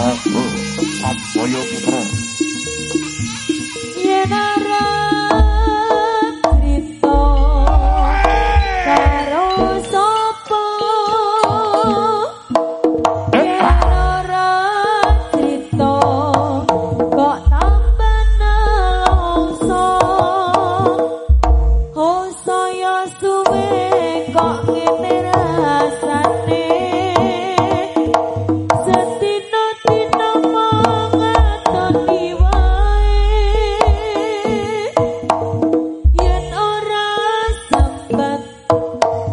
Aku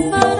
Thank.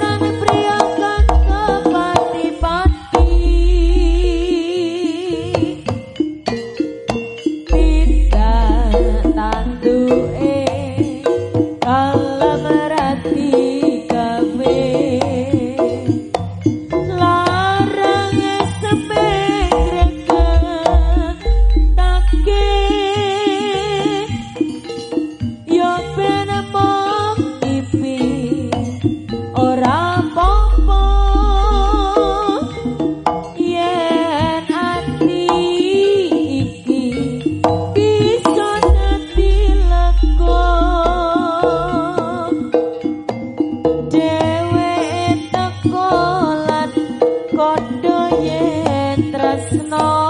Krishna.